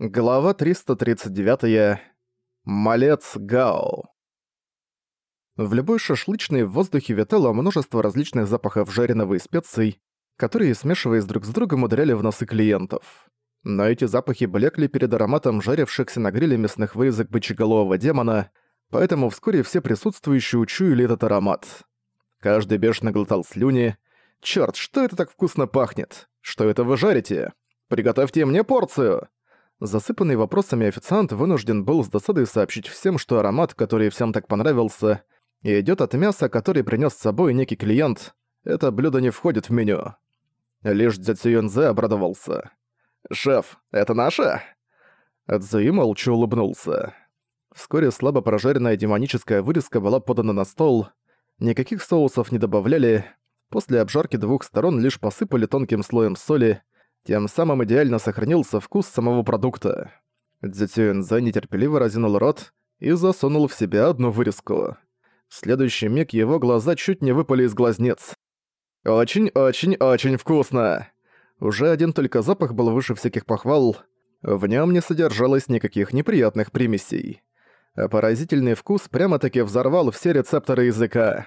Глава 339. Малец Гао. В любой шашлычной в воздухе витало множество различных запахов жареного и специй, которые, смешиваясь друг с другом, ударяли в носы клиентов. Но эти запахи блекли перед ароматом жарившихся на гриле мясных вырезок бычеголового демона, поэтому вскоре все присутствующие учуяли этот аромат. Каждый бешено глотал слюни. «Чёрт, что это так вкусно пахнет? Что это вы жарите? Приготовьте мне порцию!» Засыпанный вопросами официант вынужден был с досадой сообщить всем, что аромат, который всем так понравился, идёт от мяса, который принёс с собой некий клиент. Это блюдо не входит в меню. Лишь Дзяцю Юнзе обрадовался. «Шеф, это наше?» Цзуи молча улыбнулся. Вскоре слабо прожаренная демоническая вырезка была подана на стол. Никаких соусов не добавляли. После обжарки двух сторон лишь посыпали тонким слоем соли, тем самым идеально сохранился вкус самого продукта. Дзюцюэнзэ нетерпеливо разинул рот и засунул в себя одну вырезку. В следующий миг его глаза чуть не выпали из глазниц. «Очень-очень-очень вкусно!» Уже один только запах был выше всяких похвал. В нем не содержалось никаких неприятных примесей. А поразительный вкус прямо-таки взорвал все рецепторы языка.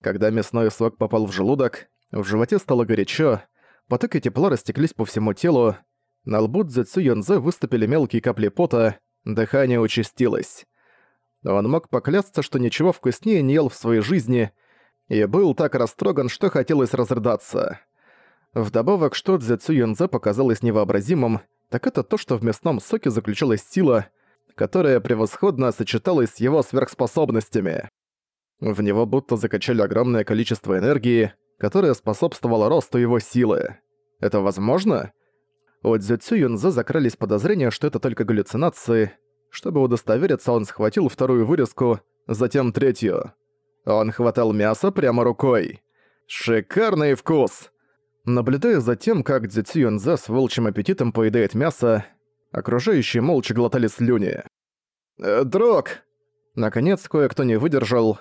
Когда мясной сок попал в желудок, в животе стало горячо, Потоки тепла растеклись по всему телу, на лбу Цзэцю Йонзе выступили мелкие капли пота, дыхание участилось. Он мог поклясться, что ничего вкуснее не ел в своей жизни, и был так растроган, что хотелось разрыдаться. Вдобавок, что Цзэцю Йонзе показалось невообразимым, так это то, что в мясном соке заключалась сила, которая превосходно сочеталась с его сверхспособностями. В него будто закачали огромное количество энергии, которая способствовала росту его силы. Это возможно? У Цзюцю Юнзе закрылись подозрения, что это только галлюцинации. Чтобы удостовериться, он схватил вторую вырезку, затем третью. Он хватал мясо прямо рукой. Шикарный вкус! Наблюдая за тем, как Цзюцю Юнзе с волчьим аппетитом поедает мясо, окружающие молча глотали слюни. «Э, «Друг!» Наконец, кое-кто не выдержал.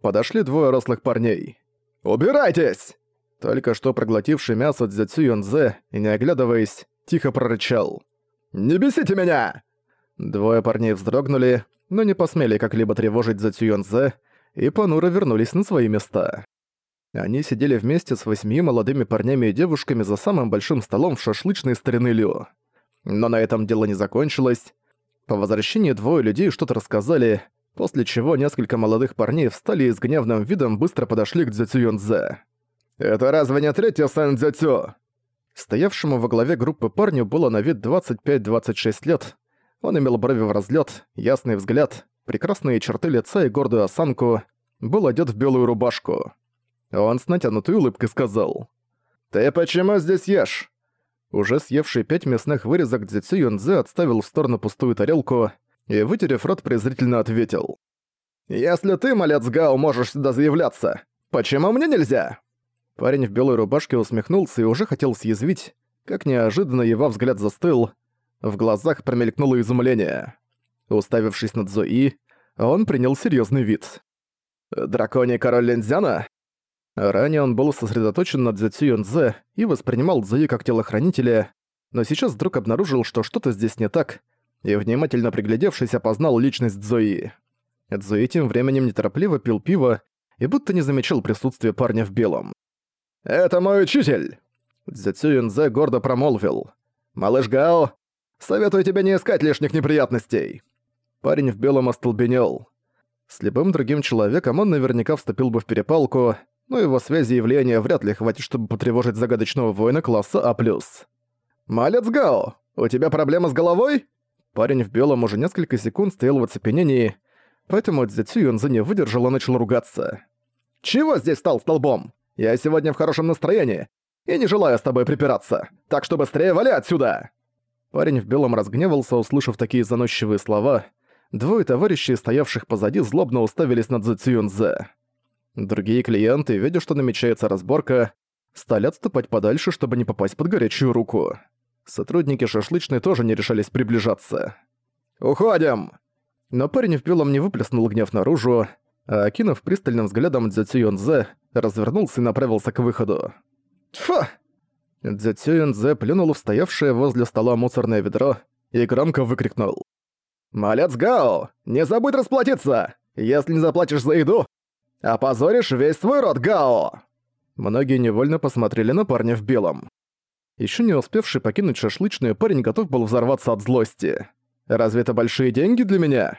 Подошли двое рослых парней. «Убирайтесь!» Только что проглотивший мясо Цзэцю Юнзе и не оглядываясь, тихо прорычал. «Не бесите меня!» Двое парней вздрогнули, но не посмели как-либо тревожить Цзэцю Юнзе и понуро вернулись на свои места. Они сидели вместе с восьми молодыми парнями и девушками за самым большим столом в шашлычной старины Лю. Но на этом дело не закончилось. По возвращении двое людей что-то рассказали, после чего несколько молодых парней встали и с гневным видом быстро подошли к Дзюцю Юнзе. «Это разве не третий Сэн Дзюцю?» Стоявшему во главе группы парню было на вид 25-26 лет. Он имел брови в разлет, ясный взгляд, прекрасные черты лица и гордую осанку, был одет в белую рубашку. Он с натянутой улыбкой сказал. «Ты почему здесь ешь?» Уже съевший пять мясных вырезок Дзюцю Юнзе отставил в сторону пустую тарелку, и, вытерев рот, презрительно ответил. «Если ты, малец Гао, можешь сюда заявляться, почему мне нельзя?» Парень в белой рубашке усмехнулся и уже хотел съязвить, как неожиданно его взгляд застыл, в глазах промелькнуло изумление. Уставившись на Цзуи, он принял серьезный вид. «Драконий король Линзяна?» Ранее он был сосредоточен на Цзэцю Юнзе и воспринимал Цзуи как телохранителя, но сейчас вдруг обнаружил, что что-то здесь не так, и, внимательно приглядевшись, опознал личность Зои. Зои тем временем неторопливо пил пиво и будто не замечал присутствия парня в белом. «Это мой учитель!» Цзэцю Юнзе гордо промолвил. «Малыш Гао, советую тебе не искать лишних неприятностей!» Парень в белом остолбенел. С любым другим человеком он наверняка вступил бы в перепалку, но его связи и влияния вряд ли хватит, чтобы потревожить загадочного воина класса А+. «Малец Гао, у тебя проблема с головой?» Парень в белом уже несколько секунд стоял в оцепенении, поэтому Цзэцю Юнзы не выдержал и начал ругаться. «Чего здесь стал столбом? Я сегодня в хорошем настроении и не желаю с тобой припираться, так что быстрее вали отсюда!» Парень в белом разгневался, услышав такие заносчивые слова. Двое товарищей, стоявших позади, злобно уставились на Цзэцю Юнзе. Другие клиенты, видя, что намечается разборка, стали отступать подальше, чтобы не попасть под горячую руку. Сотрудники шашлычной тоже не решались приближаться. «Уходим!» Но парень в белом не выплеснул гнев наружу, а окинув пристальным взглядом Дзюцю Юнзе, развернулся и направился к выходу. «Тьфу!» Дзюцю Юнзе плюнул в стоявшее возле стола мусорное ведро и громко выкрикнул. «Малец Гао, не забудь расплатиться! Если не заплатишь за еду, опозоришь весь свой род Гао!» Многие невольно посмотрели на парня в белом. Еще не успевший покинуть шашлычную, парень готов был взорваться от злости. «Разве это большие деньги для меня?»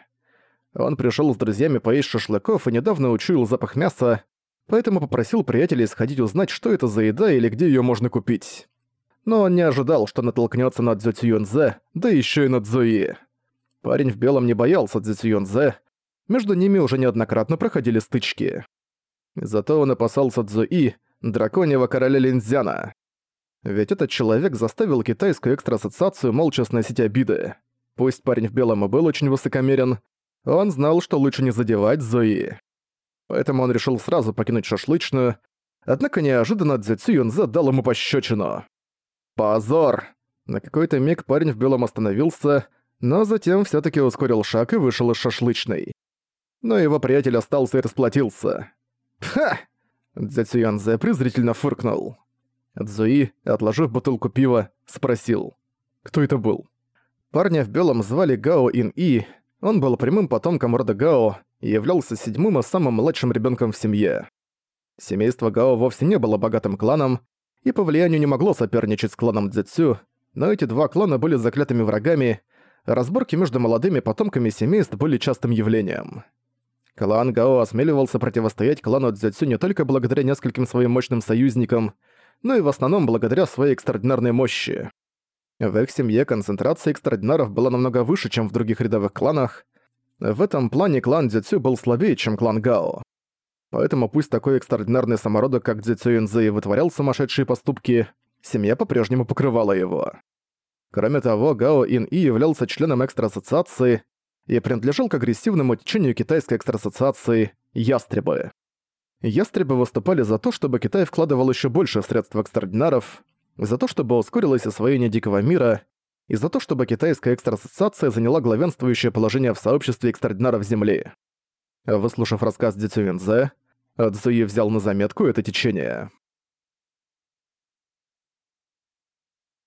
Он пришел с друзьями поесть шашлыков и недавно учуял запах мяса, поэтому попросил приятелей сходить узнать, что это за еда или где ее можно купить. Но он не ожидал, что натолкнется на Цзю Цюнзе, да еще и на Цзуи. Парень в белом не боялся Цзю Цюнзе, между ними уже неоднократно проходили стычки. Зато он опасался Цзуи, драконьего короля Линзяна. Ведь этот человек заставил китайскую экстра-ассоциацию молча сносить обиды. Пусть парень в белом и был очень высокомерен, он знал, что лучше не задевать Зои. Поэтому он решил сразу покинуть шашлычную, однако неожиданно Цзюцю Юнзе дал ему пощечину. Позор! На какой-то миг парень в белом остановился, но затем все таки ускорил шаг и вышел из шашлычной. Но его приятель остался и расплатился. «Ха!» Цзюцю Юнзе презрительно фыркнул. Цзуи, отложив бутылку пива, спросил. «Кто это был?» Парня в белом звали Гао Ин И, он был прямым потомком рода Гао и являлся седьмым и самым младшим ребенком в семье. Семейство Гао вовсе не было богатым кланом, и по влиянию не могло соперничать с кланом Цзэцю, но эти два клана были заклятыми врагами, разборки между молодыми потомками семейств были частым явлением. Клан Гао осмеливался противостоять клану Цзэцю не только благодаря нескольким своим мощным союзникам, но и в основном благодаря своей экстраординарной мощи. В их семье концентрация экстрадинаров была намного выше, чем в других рядовых кланах. В этом плане клан Дзюцю был слабее, чем клан Гао. Поэтому пусть такой экстраординарный самородок, как Дзюцю Инзы, вытворял сумасшедшие поступки, семья по-прежнему покрывала его. Кроме того, Гао Ин И являлся членом экстра-ассоциации и принадлежал к агрессивному течению китайской экстра-ассоциации «Ястребы». Ястребы выступали за то, чтобы Китай вкладывал еще больше средств в экстраординаров, за то, чтобы ускорилось освоение Дикого мира, и за то, чтобы китайская экстра-ассоциация заняла главенствующее положение в сообществе экстраординаров Земли. Выслушав рассказ Дитюинзе, Цзуи взял на заметку это течение.